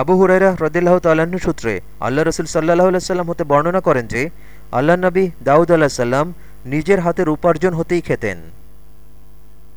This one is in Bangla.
আবু হুরাইরা হ্রদিল্লাহ তাল্লাহ্ন সূত্রে আল্লাহ রসুল সাল্লাহ সাল্লাম হতে বর্ণনা করেন যে আল্লাহ নবী দাউদ আল্লাহ সাল্লাম নিজের হাতের উপার্জন হতেই খেতেন।